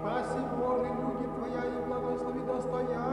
Спаси, Боже, люди Твоя, и благослови достояние.